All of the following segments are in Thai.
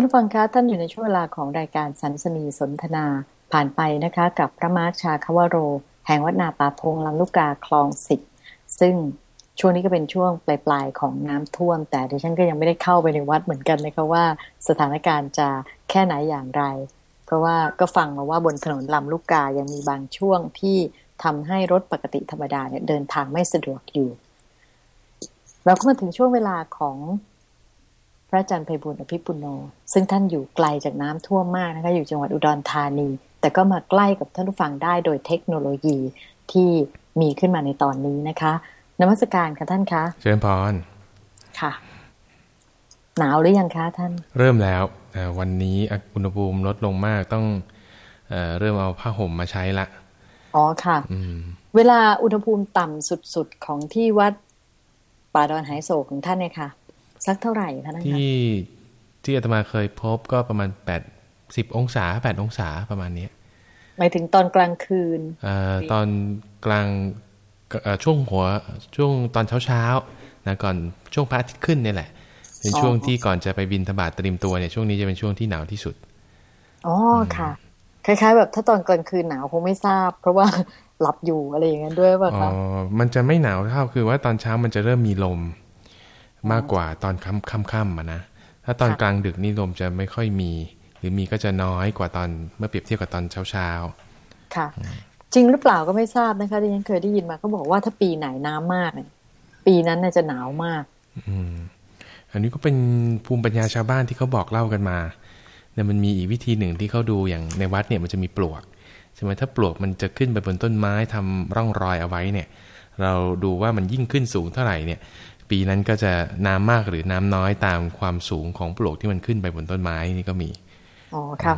ท่านฟังคะท่านอยู่ในช่วงเวลาของรายการสันสนีสนทนาผ่านไปนะคะ กับพระมาร์ชาคาวโร แห่งวัดนาป่าพงลำลูกกาคลองสิบซึ่งช่วงนี้ก็เป็นช่วงปลายๆของน้ำท่วม แต่ดิฉันก็ยังไม่ได้เข้าไปในวัดเหมือนกันนะคะว่าสถานการณ์จะแค่ไหนอย่างไร เพราะว่าก็ฟังมาว่าบนถนนลำลูกกายังมีบางช่วงที่ทำให้รถปกติธรรมดาเนี่ยเดินทางไม่สะดวกอยู่ เราก็มาถึงช่วงเวลาของ พระอาจารย์ไพบุญอภิปุโน ซึ่งท่านอยู่ไกลจากน้ำท่วมมากนะคะอยู่จังหวัดอุดรธานี แต่ก็มาใกล้กับท่านผู้ฟังได้โดยเทคโนโลยีที่มีขึ้นมาในตอนนี้นะคะนมัสการค่ะท่านคะเชิญพรค่ะ หนาวหรือยังคะท่าน เริ่มแล้ววันนี้อุณหภูมิลดลงมากต้องเอเริ่มเอาผ้าห่มมาใช้ละอ๋อค่ะเวลาอุณหภูมิต่ำสุดๆของที่วัดป่าดอนหายโศกของท่านเนี่ยค่ะ สักเท่าไหร่คะท่านที่ที่อาตมาเคยพบก็ประมาณแปดสิบองศาแปดองศาประมาณนี้หมายถึงตอนกลางคืนอตอนกลางช่วงหัวช่วงตอนเช้าเช้านะก่อนช่วงพระอาทิตย์ขึ้นเนี่ยแหละเป็นช่วงที่ก่อนจะไปบินธบาตเตรียมตัวเนี่ยช่วงนี้จะเป็นช่วงที่หนาวที่สุดอ๋อค่ะคล้ายๆแบบถ้าตอนกลางคืนหนาวคงไม่ทราบ เพราะว่าหลับอยู่อะไรอย่างนั้นด้วยป่ะคะอ๋อมันจะไม่หนาวเท่าคือว่าตอนเช้ามันจะเริ่มมีลม มากกว่าตอนค่ำค่ำๆมานะถ้าตอนกลางดึกนี่ลมจะไม่ค่อยมี หรือมีก็จะน้อยกว่าตอนเมื่อเปรียบเทียบกับตอนเช้าเช้าค่ะ จริงหรือเปล่าก็ไม่ทราบนะคะที่ฉันเคยได้ยินมาเขาบอกว่าถ้าปีไหนน้ำมากเนี่ยปีนั้นน่าจะหนาวมาก อืมอันนี้ก็เป็นภูมิปัญญาชาวบ้านที่เขาบอกเล่ากันมาเนี่ยมันมีอีกวิธีหนึ่งที่เขาดูอย่างในวัดเนี่ยมันจะมีปลวกใช่ไหมถ้าปลวกมันจะขึ้นไปบนต้นไม้ทำร่องรอยเอาไว้เนี่ย เราดูว่ามันยิ่งขึ้นสูงเท่าไหร่เนี่ย ปีนั้นก็จะน้ำมากหรือน้ำน้อยตามความสูงของปลวกที่มันขึ้นไปบนต้นไม้นี่ก็มี อ๋อครับ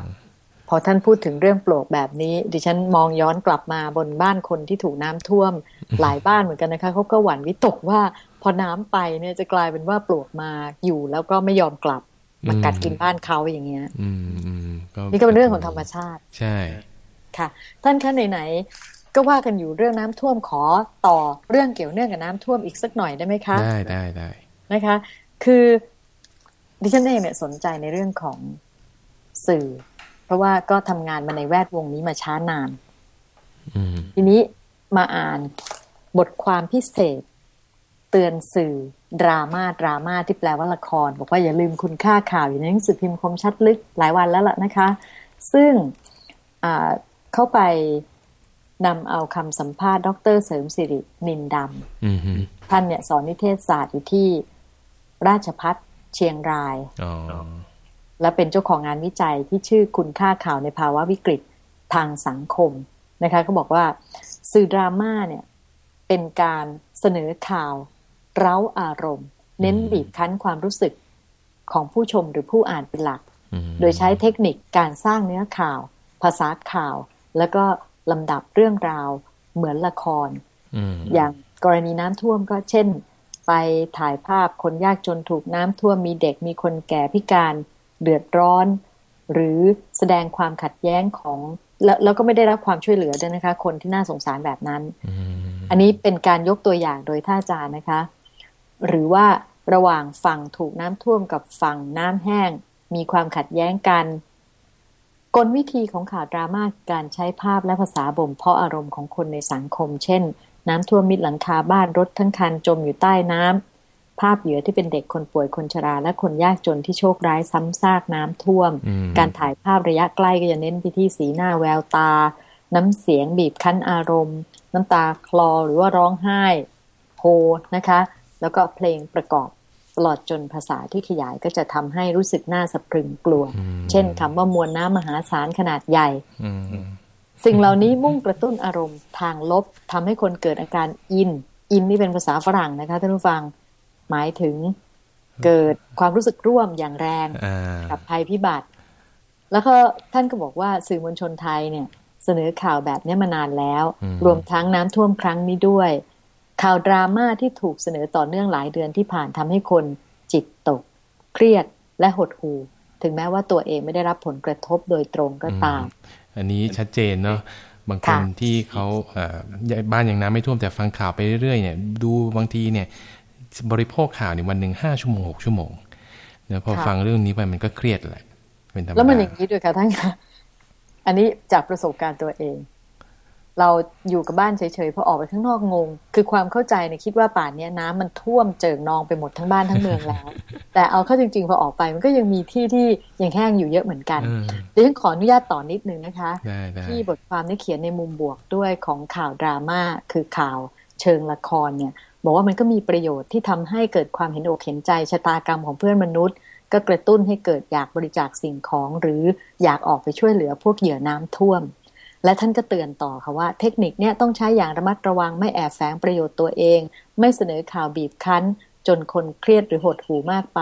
พอท่านพูดถึงเรื่องปลวกแบบนี้ ดิฉันมองย้อนกลับมาบนบ้านคนที่ถูกน้ำท่วมหลายบ้านเหมือนกันนะคะเขาก็หวั่นวิตกว่า พอน้ำไปเนี่ยจะกลายเป็นว่าปลวกมาอยู่แล้วก็ไม่ยอมกลับมากัดกินบ้านเขาอย่างเงี้ยนี่ก็เป็นเรื่องของธรรมชาติ ใช่ ค่ะ ท่านคะไหน ก็ว่ากันอยู่เรื่องน้ำท่วมขอต่อเรื่องเกี่ยวเนื่องกับน้ำท่วมอีกสักหน่อยได้ไหมคะ ได้ได้ได้นะคะ คือดิฉันเองเนี่ยสนใจในเรื่องของสื่อ เพราะว่าก็ทำงานมาในแวดวงนี้มาช้านานทีนี้มาอ่านบทความพิเศษ เตือนสื่อ ดราม่าดราม่าที่แปลว่าละคร บอกว่าอย่าลืมคุณค่าข่าวอยู่ในหนังสือพิมพ์คมชัดลึกหลายวันแล้วล่ะนะคะ ซึ่งเข้าไป นำเอาคำสัมภาษณ์ ดรเสริมสิรินินดำท่านเนี่ยสอนนิเทศศาสตร์อยู่ที่ราชพัฒเชียงราย และเป็นเจ้าของงานวิจัยที่ชื่อคุณค่าข่าวในภาวะวิกฤตทางสังคมนะคะเขาบอกว่าสื่อดราม่าเนี่ยเป็นการเสนอข่าว เร้าอารมณ์ เน้นบีบคั้นความรู้สึกของผู้ชมหรือผู้อ่านเป็นหลัก โดยใช้เทคนิคการสร้างเนื้อข่าว ภาษาข่าว แล้วก็ ลำดับเรื่องราวเหมือนละครอย่างกรณีน้ำท่วมก็เช่น ไปถ่ายภาพคนยากจนถูกน้ำท่วมมีเด็กมีคนแก่พิการเดือดร้อน หรือแสดงความขัดแย้งของแล้วแล้วก็ไม่ได้รับความช่วยเหลือด้วยนะคะ คนที่น่าสงสารแบบนั้น อันนี้เป็นการยกตัวอย่างโดยท่าจารนะคะ หรือว่าระหว่างฝั่งถูกน้ำท่วมกับฝั่งน้ำแห้ง มีความขัดแย้งกัน กลวิธีของข่าวดราม่าการใช้ภาพและภาษาบ่มเพาะอารมณ์ของคนในสังคม เช่น น้ำท่วมมิดหลังคาบ้านรถทั้งคันจมอยู่ใต้น้ำภาพเหยื่อที่เป็นเด็กคนป่วยคนชรา และคนยากจนที่โชคร้ายซ้ำซากน้ำท่วม การถ่ายภาพระยะใกล้ก็จะเน้นไปที่สีหน้าแววตา น้ำเสียงบีบคั้นอารมณ์ น้ำตาคลอหรือว่าร้องไห้โฮนะคะ แล้วก็เพลงประกอบ ตลอดจนภาษาที่ขยายก็จะทำให้รู้สึกน่าสะพรึงกลัว เช่นคำว่ามวลน้ำมหาศาลขนาดใหญ่สิ่งเหล่านี้มุ่งกระตุ้นอารมณ์ทางลบทำให้คนเกิดอาการ in in นี่เป็นภาษาฝรั่งนะคะท่านผู้ฟังหมายถึงเกิดความรู้สึกร่วมอย่างแรงกับภัยพิบัติ แล้วก็ท่านก็บอกว่าสื่อมวลชนไทยเนี่ย เสนอข่าวแบบนี้มานานแล้ว รวมทั้งน้ำท่วมครั้งนี้ด้วย ข่าวดราม่าที่ถูกเสนอต่อเนื่องหลายเดือนที่ผ่านทำให้คนจิตตก เครียดและหดหู่ถึงแม้ว่าตัวเองไม่ได้รับผลกระทบโดยตรงก็ตาม อันนี้ชัดเจนเนาะบางคนที่เขาบ้านอย่างน้ำไม่ท่วมแต่ฟังข่าวไปเรื่อยๆเนี่ย ดูบางทีเนี่ย บริโภคข่าวในวันหนึ่งห้าชั่วโมงหกชั่วโมงนะพอฟังเรื่องนี้ไปมันก็เครียดแหละเป็นธรรมดาแล้วมันอย่างนี้ด้วยค่ะท่านคะอันนี้จากประสบการณ์ตัวเอง เราอยู่กับบ้านเฉยๆพอออกไปข้างนอกงง คือความเข้าใจเนี่ยคิดว่าป่านนี้น้ำมันท่วมเจิ่งนองไปหมดทั้งบ้านทั้งเมืองแล้ว แต่เอาเข้าจริง ๆ พอออกไปมันก็ยังมีที่ที่ยังแห้งอยู่เยอะเหมือนกันเดี๋ยวฉันขออนุญาตต่อนนิดนึงนะคะ ที่บทความนี้เขียนในมุมบวกด้วยของข่าวดราม่าคือข่าวเชิงละครเนี่ยบอกว่ามันก็มีประโยชน์ที่ทำให้เกิดความเห็นอกเห็นใจชะตากรรมของเพื่อนมนุษย์ ก็กระตุ้นให้เกิดอยากบริจาคสิ่งของ หรืออยากออกไปช่วยเหลือพวกเหยื่อน้ำท่วม และท่านก็เตือนต่อค่ะว่าเทคนิคเนี่ยต้องใช้อย่างระมัดระวังไม่แอบแฝงประโยชน์ตัวเอง ไม่เสนอข่าวบีบคั้น จนคนเครียดหรือหดหูมากไป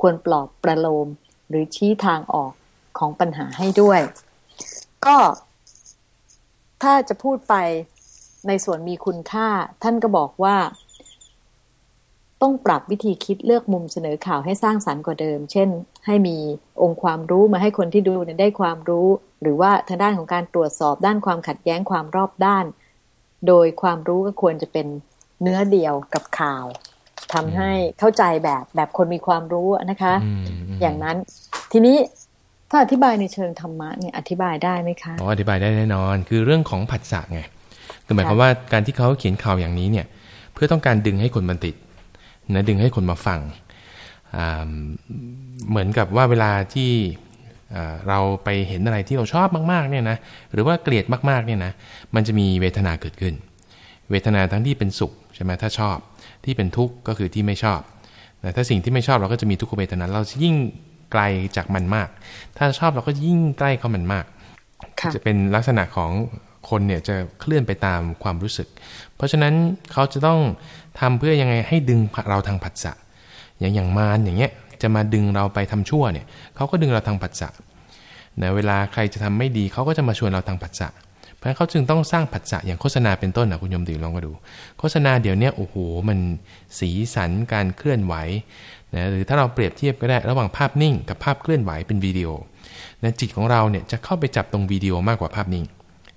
ควรปลอบประโลม หรือชี้ทางออกของปัญหาให้ด้วย ก็ถ้าจะพูดไปในส่วนมีคุณค่า ท่านก็บอกว่า ต้องปรับวิธีคิดเลือกมุมเสนอข่าวให้สร้างสรรค์กว่าเดิม เช่น ให้มีองค์ความรู้มาให้คนที่ดูเนี่ยได้ความรู้ หรือว่าทางด้านของการตรวจสอบด้านความขัดแย้งความรอบด้าน โดยความรู้ก็ควรจะเป็นเนื้อเดียวกับข่าวทำให้เข้าใจแบบแบบคนมีความรู้นะคะ อย่างนั้นทีนี้ถ้าอธิบายในเชิงธรรมะเนี่ยอธิบายได้ไหมคะอ๋ออธิบายได้แน่นอน คือเรื่องของผัสสะไงคือหมายความว่าการที่เขาเขียนข่าวอย่างนี้เนี่ย เพื่อต้องการดึงให้คนมันติด นะดึงให้คนมาฟัง เหมือนกับว่าเวลาที่เราไปเห็นอะไรที่เราชอบมากๆเนี่ยนะหรือว่าเกลียดมากๆเนี่ยนะมันจะมีเวทนาเกิดขึ้น เวทนาทั้งที่เป็นสุขใช่ไหมถ้าชอบที่เป็นทุกข์ก็คือที่ไม่ชอบแต่ถ้าสิ่งที่ไม่ชอบเราก็จะมีทุกขเวทนา เรายิ่งไกลจากมันมาก ถ้าชอบเราก็ยิ่งใกล้เข้ามันมาก จะเป็นลักษณะของคนเนี่ยจะเคลื่อนไปตามความรู้สึก เพราะฉะนั้นเขาจะต้อง ทำเพื่อยังไงให้ดึงเราทางผัสสะอย่างอย่างมารอย่างเงี้ยจะมาดึงเราไปทำชั่วเนี่ยเขาก็ดึงเราทางผัสสะนะเวลาใครจะทำไม่ดีเขาก็จะมาชวนเราทางผัสสะเพราะฉะนั้นเขาจึงต้องสร้างผัสสะอย่างโฆษณาเป็นต้นนะคุณยมดีลองมาดู โฆษณาเดี๋ยวนี้โอ้โหมันสีสันการเคลื่อนไหวนะหรือถ้าเราเปรียบเทียบก็ได้ระหว่างภาพนิ่งกับภาพเคลื่อนไหวเป็นวิดีโอนะจิตของเราเนี่ยจะเข้าไปจับตรงวิดีโอมากกว่าภาพนิ่ง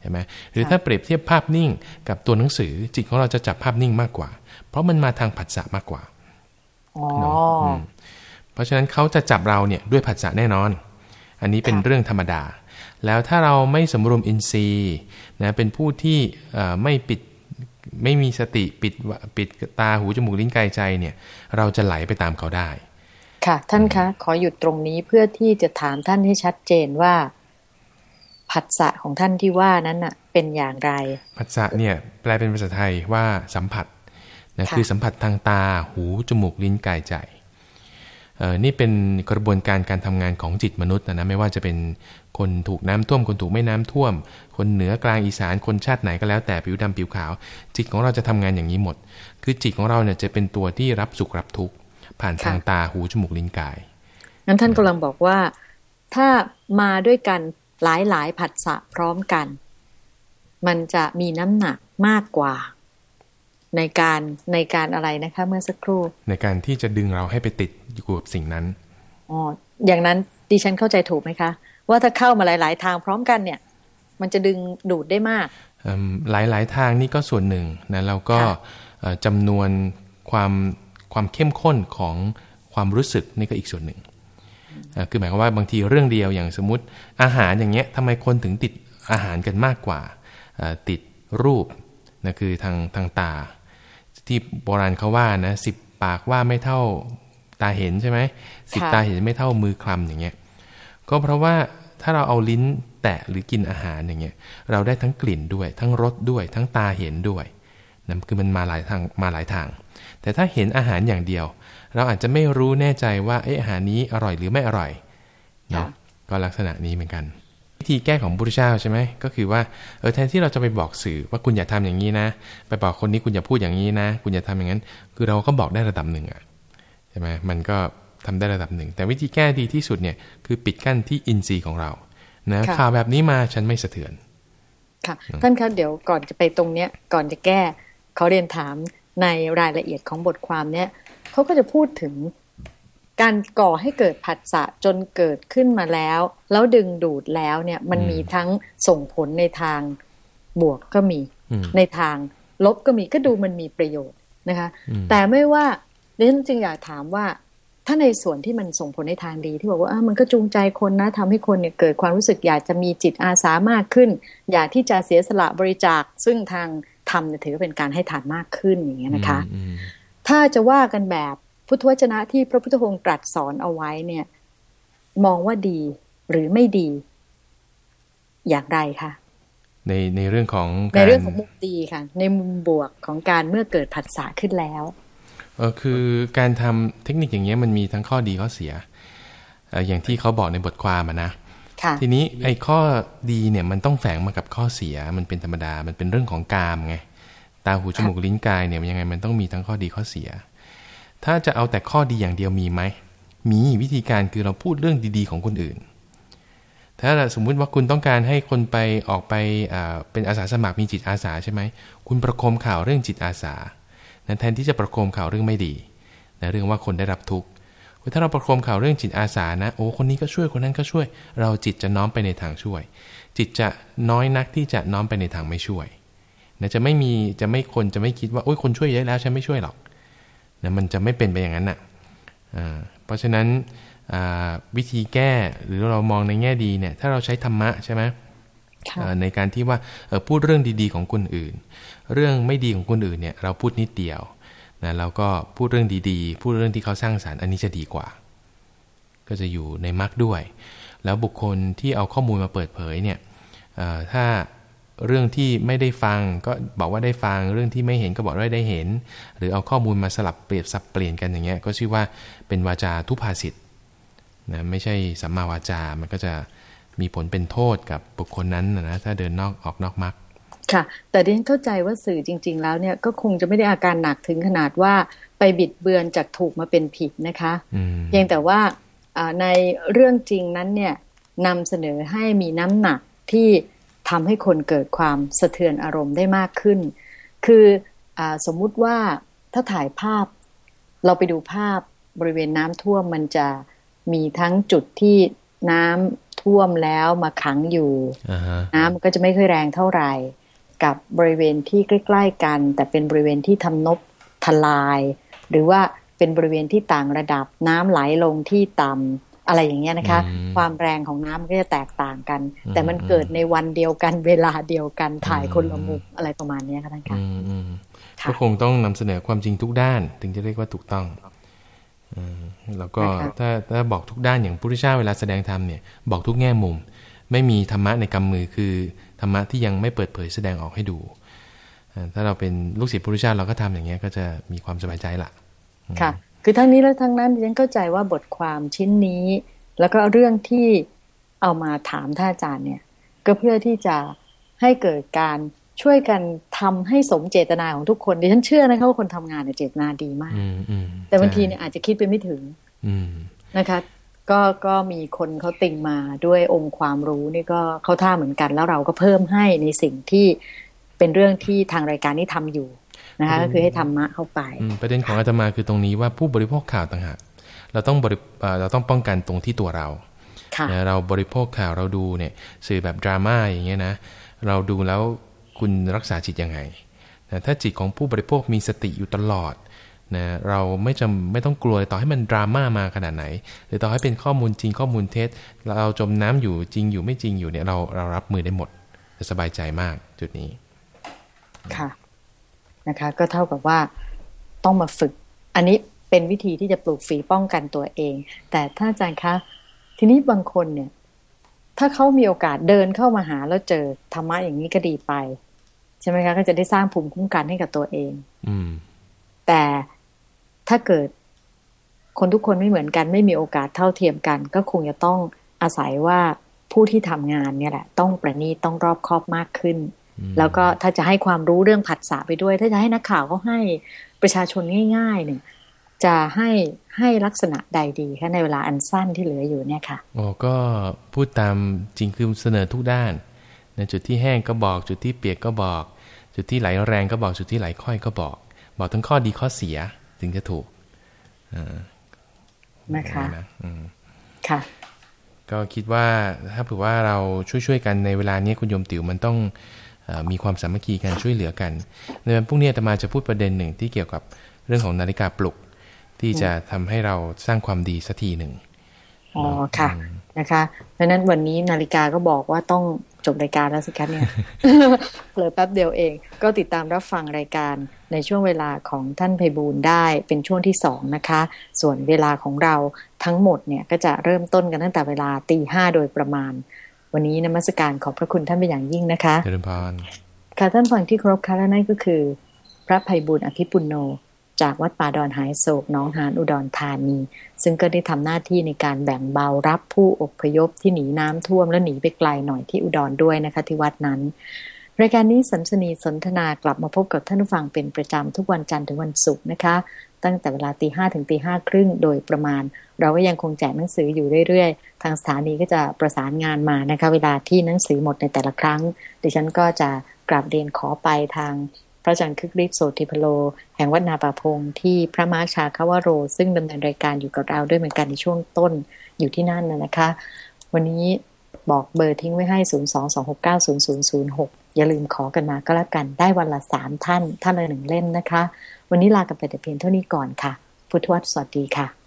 ใช่ไหมหรือถ้าเปรียบเทียบภาพนิ่งกับตัวหนังสือจิตของเราจะจับภาพนิ่งมากกว่า เพราะมันมาทางผัสสะมากกว่าเพราะฉะนั้นเขาจะจับเราเนี่ยด้วยผัสสะแน่นอน อันนี้เป็นเรื่องธรรมดา แล้วถ้าเราไม่สมรวมอินทรีย์นะเป็นผู้ที่ไม่ปิดไม่มีสติปิดปิดตาหูจมูกลิ้นกายใจเนี่ยเราจะไหลไปตามเขาได้ ค่ะ ท่านคะ ขอหยุดตรงนี้เพื่อที่จะถามท่านให้ชัดเจนว่า ผัสสะของท่านที่ว่านั้นน่ะเป็นอย่างไร ผัสสะเนี่ยแปลเป็นภาษาไทยว่าสัมผัสนะคือสัมผัสทางตาหูจมูกลิ้นกายใจเออนี่เป็นกระบวนการการทำงานของจิตมนุษย์นะไม่ว่าจะเป็นคนถูกน้ำท่วม คนถูกไม่น้ำท่วม คนเหนือกลางอีสานคนชาติไหนก็แล้วแต่ผิวดำผิวขาว จิตของเราจะทำงานอย่างนี้หมด คือจิตของเราเนี่ยจะเป็นตัวที่รับสุขรับทุกข์ผ่านทางตาหูจมูกลิ้นกายงั้นท่านกำลังบอกว่า ถ้ามาด้วยกัน หลายหลายผัสสะพร้อมกัน มันจะมีน้ำหนักมากกว่า ในการในการอะไรนะคะเมื่อสักครู่ ในการที่จะดึงเราให้ไปติดอยู่กับสิ่งนั้นอ๋ออย่างนั้นดิฉันเข้าใจถูกไหมคะ ว่าถ้าเข้ามาหลาย ๆ ทางพร้อมกันเนี่ย มันจะดึงดูดได้มากหลายๆทางนี่ก็ส่วนหนึ่งนะแล้วก็จำนวนความความเข้มข้นของความรู้สึกนี่ก็อีกส่วนหนึ่ง คือหมายความว่าบางทีเรื่องเดียวอย่างสมมติอาหารอย่างเงี้ยทำไมคนถึงติดอาหารกันมากกว่า ติดรูปนะคือทางทางตา ที่โบราณเขาว่านะสิบปากว่าไม่เท่าตาเห็นใช่ไหมสิบตาเห็นไม่เท่ามือคลำอย่างเงี้ยก็เพราะว่าถ้าเราเอาลิ้นแตะหรือกินอาหารอย่างเงี้ยเราได้ทั้งกลิ่นด้วย ทั้งรสด้วย ทั้งตาเห็นด้วย นั่นคือมันมาหลายทางมาหลายทาง แต่ถ้าเห็นอาหารอย่างเดียว เราอาจจะไม่รู้แน่ใจว่าเอออาหารนี้อร่อยหรือไม่อร่อยเนาะก็ลักษณะนี้เหมือนกันวิธีแก้ของบุตรเจ้าใช่ไหมก็คือว่าเออแทนที่เราจะไปบอกสื่อว่าคุณอย่าทำอย่างนี้นะ ไปบอกคนนี้คุณอย่าพูดอย่างนี้นะ คุณอย่าทำอย่างนั้น คือเราก็บอกได้ระดับหนึ่งอะใช่ไหมมันก็ทำได้ระดับหนึ่ง แต่วิธีแก้ดีที่สุดเนี่ยคือปิดกั้นที่อินทรีย์ของเรานะข่าวแบบนี้มาฉันไม่สะเทือนค่ะท่านคะเดี๋ยวก่อนจะไปตรงเนี้ยก่อนจะแก้ เขาเรียนถามในรายละเอียดของบทความเนี้ยเขาก็จะพูดถึงการก่อให้เกิดผัสสะจนเกิดขึ้นมาแล้ว แล้วดึงดูดแล้วเนี่ยมันมีทั้งส่งผลในทางบวกก็มี ในทางลบก็มีก็ดูมันมีประโยชน์นะคะ แต่ไม่ว่าเรนจึงอยากถามว่าถ้าในส่วนที่มันส่งผลในทางดีที่บอกว่ามันก็จูงใจคนนะทำให้คนเนี่ยเกิดความรู้สึกอยากจะมีจิตอาสามากขึ้น อยากที่จะเสียสละบริจาคซึ่งทาง ธรรมถือเป็นการให้ทานมากขึ้นอย่างเงี้ยนะคะ ถ้าจะว่ากันแบบพุทธวจนะที่พระพุทธองค์ตรัสสอนเอาไว้เนี่ย มองว่าดีหรือไม่ดี อย่างไรคะในในเรื่องของในเรื่องของมุมดีค่ะ ในมุมบวกของการเมื่อเกิดผัสสะขึ้นแล้วเออคือการทำเทคนิคอย่างเงี้ยมันมีทั้งข้อดีข้อเสีย อย่างที่เขาบอกในบทความนะ ทีนี้ไอ้ข้อดีเนี่ยมันต้องแฝงมากับข้อเสียมันเป็นธรรมดา มันเป็นเรื่องของกามไงตาหูจมูกลิ้นกายเนี่ยยังไงมันต้องมีทั้งข้อดีข้อเสีย ถ้าจะเอาแต่ข้อดีอย่างเดียวมีไหมมีวิธีการคือเราพูดเรื่องดีๆของคนอื่น ถ้าสมมุติว่าคุณต้องการให้คนไปออกไปเป็นอาสาสมัครมีจิตอาสาใช่ไหมคุณประโคมข่าวเรื่องจิตอาสาแทนที่จะประโคมข่าวเรื่องไม่ดีนเรื่องว่าคนได้รับทุกข์ ถ้าเราประโคมข่าวเรื่องจิตอาสานะ โอ้คนนี้ก็ช่วยคนนั้นก็ช่วย เราจิตจะน้อมไปในทางช่วย จิตจะน้อยนักที่จะน้อมไปในทางไม่ช่วยนะจะไม่มีจะไม่คนจะไม่คิดว่าโอ้ยคนช่วยเยอะแล้วฉันไม่ช่วยหรอกนะมันจะไม่เป็นไปอย่างนั้นอะเพราะฉะนั้นวิธีแก้หรือเรามองในแง่ดีเนี่ยถ้าเราใช้ธรรมะใช่ไหมในการที่ว่าพูดเรื่องดีๆของคนอื่น เรื่องไม่ดีของคนอื่นเนี่ยเราพูดนิดเดียว นะเราก็พูดเรื่องดีๆ พูดเรื่องที่เขาสร้างสารรค์อันนี้จะดีกว่า ก็จะอยู่ในมรรคด้วย แล้วบุคคลที่เอาข้อมูลมาเปิดเผยเนี่ยถ้าเรื่องที่ไม่ได้ฟังก็บอกว่าได้ฟังเรื่องที่ไม่เห็นก็บอกว่าได้เห็น หรือเอาข้อมูลมาสลับเปรียบสับเปลี่ยนกันอย่างเงี้ยก็ชื่อว่าเป็นวาจาทุพาสิทธ์นะไม่ใช่สัมมาวาจา มันก็จะมีผลเป็นโทษกับบุคคลนั้นนะถ้าเดินนอกออกนอกมรรค ค่ะ แต่ดิฉันเข้าใจว่าสื่อจริง ๆ แล้วเนี่ยก็คงจะไม่ได้อาการหนักถึงขนาดว่าไปบิดเบือนจากถูกมาเป็นผิดนะคะเพียงแต่ว่าในเรื่องจริงนั้นเนี่ยนำเสนอให้มีน้ำหนักที่ทำให้คนเกิดความสะเทือนอารมณ์ได้มากขึ้น คืออสมมุติว่าถ้าถ่ายภาพ เราไปดูภาพบริเวณน้ำท่วมมันจะมีทั้งจุดที่น้ำท่วมแล้วมาขังอยู่ uh-huh. น้ำก็จะไม่ค่อยแรงเท่าไหร่ กับบริเวณที่ใกล้ ๆ กัน แต่เป็นบริเวณที่ทำนบทลาย หรือว่าเป็นบริเวณที่ต่างระดับน้ำไหลลงที่ต่ำอะไรอย่างเงี้ยนะคะ ความแรงของน้ำก็จะแตกต่างกัน แต่มันเกิดในวันเดียวกันเวลาเดียวกันถ่ายคนละมุมอะไรประมาณนี้ค่ะท่านคะก็คงต้องนำเสนอความจริงทุกด้าน ถึงจะเรียกว่าถูกต้องแล้วก็ถ้าถ้าบอกทุกด้านอย่างพุทธเจ้าเวลาแสดงธรรมเนี่ยบอกทุกแง่มุม ไม่มีธรรมะในกำมือคือธรรมะที่ยังไม่เปิดเผยแสดงออกให้ดู ถ้าเราเป็นลูกศิษย์พุทธเจ้าเราก็ทำอย่างเงี้ยก็จะมีความสบายใจละค่ะ คือทั้งนี้และทั้งนั้นฉันเข้าใจว่าบทความชิ้นนี้ แล้วก็เรื่องที่เอามาถามท่านอาจารย์เนี่ย ก็เพื่อที่จะให้เกิดการช่วยกันทำให้สมเจตนาของทุกคนดิฉันเชื่อนะคะว่าคนทำงานเนี่ยเจตนาดีมากแต่บางทีเนี่ยอาจจะคิดไปไม่ถึงนะคะ ก็ก็มีคนเขาติงมาด้วยองค์ความรู้นี่ก็เขาท่าเหมือนกัน แล้วเราก็เพิ่มให้ในสิ่งที่เป็นเรื่องที่ทางรายการนี้ทำอยู่นะคะก็คือให้ธรรมะเข้าไปประเด็นของอาตมาคือตรงนี้ว่าผู้บริโภคข่าวต่างหากเราต้องบริเราต้องป้องกันตรงที่ตัวเราเราบริโภคข่าวเราดูเนี่ยสื่อแบบดราม่าอย่างเงี้ยนะเราดูแล้วคุณรักษาจิตยังไงนะถ้าจิตของผู้บริโภคมีสติอยู่ตลอด นะเราไม่จำไม่ต้องกลัวต่อให้มันดราม่ามาขนาดไหน หรือต่อให้เป็นข้อมูลจริงข้อมูลเท็จเราจมน้ำอยู่จริงอยู่ไม่จริงอยู่เนี่ยเราเรารับมือได้หมดจะสบายใจมากจุดนี้ ค่ะนะคะ ก็เท่ากับว่าต้องมาฝึก อันนี้เป็นวิธีที่จะปลูกฝีป้องกันตัวเอง แต่ถ้าอาจารย์คะทีนี้บางคนเนี่ย ถ้าเขามีโอกาสเดินเข้ามาหาแล้วเจอธรรมะอย่างนี้ก็ดีไป ใช่ไหมคะ ก็จะได้สร้างภูมิคุ้มกันให้กับตัวเอง อืมแต่ ถ้าเกิดคนทุกคนไม่เหมือนกัน ไม่มีโอกาสเท่าเทียมกัน ก็คงจะต้องอาศัยว่าผู้ที่ทำงานเนี่ยแหละ ต้องประณีตต้องรอบคอบมากขึ้น แล้วก็ถ้าจะให้ความรู้เรื่องผัสสะไปด้วย ถ้าจะให้นักข่าวเขาให้ประชาชนง่าย ๆ เนี่ย จะให้ให้ลักษณะใดดีคะในเวลาอันสั้นที่เหลืออยู่เนี่ยค่ะอ๋อก็พูดตามจริงคือเสนอทุกด้านในจุดที่แห้งก็บอก จุดที่เปียกก็บอก จุดที่ไหลแรงก็บอกจุดที่ไหลค่อยก็บอก บอกทั้งข้อดีข้อเสีย ถึงจะถูกนะคะค่ะ ก็คิดว่าถ้าเผื่อว่าเราช่วยๆกันในเวลานี้คุณโยมติ๋วมันต้องมีความสามัคคีกันช่วยเหลือกัน ในวันพรุ่งนี้อาตมาจะพูดประเด็นหนึ่งที่เกี่ยวกับเรื่องของนาฬิกาปลุกทที่จะทำให้เราสร้างความดีสักทีหนึ่ง อ๋อค่ะนะคะ เพราะนั้นวันนี้นาฬิกาก็บอกว่าต้องจบรายการแล้วสิคะเนี่ยเผลอแป๊บเดียวเอง ก็ติดตามรับฟังรายการในช่วงเวลาของท่านไพบูลได้เป็นช่วงที่สองนะคะ ส่วนเวลาของเราทั้งหมดเนี่ยก็จะเริ่มต้นกันตั้งแต่เวลาตีห้าโดยประมาณ วันนี้นมัสการขอบพระคุณท่านเป็นอย่างยิ่งนะคะเจริญพรค่ะท่านฟังที่ครบค่ะและนั่นก็คือ พระไพบูลอภิปุโน จากวัดป่าดอนหายโศกน้องหานอุดรธานี ซึ่งก็ได้ทำหน้าที่ในการแบ่งเบารับผู้อพยพที่หนีน้ำท่วมและหนีไปไกลหน่อยที่อุดรด้วยนะคะที่วัดนั้น รายการนี้สัมสนีสนทนากลับมาพบกับท่านผู้ฟังเป็นประจำทุกวันจันทร์ถึงวันศุกร์นะคะ ตั้งแต่เวลาตีห้ถึงตีห้าครึ่งโดยประมาณ เราก็ยังคงแจกหนังสืออยู่เรื่อยๆ ทางสถานีก็จะประสานงานมานะคะ เวลาที่หนังสือหมดในแต่ละครั้ง ดิฉันก็จะกราบเรียนขอไปทาง พระอาจารย์คึกฤทธิ์โสติพโล แห่งวัดนาป่าพงที่พระมาชาคาวโร ซึ่งดำเนินรายการอยู่กับเราด้วยเหมือนกันในช่วงต้นอยู่ที่นั่นนะคะ วันนี้บอกเบอร์ทิ้งไว้ให้ 022690006 อย่าลืมขอกันมาก็แล้วกันได้วันละสามท่านท่านละหนึ่งเล่มนะคะ วันนี้ลากันไปแต่เพียงเท่านี้ก่อนค่ะ พุทธวัตรสวัสดีค่ะ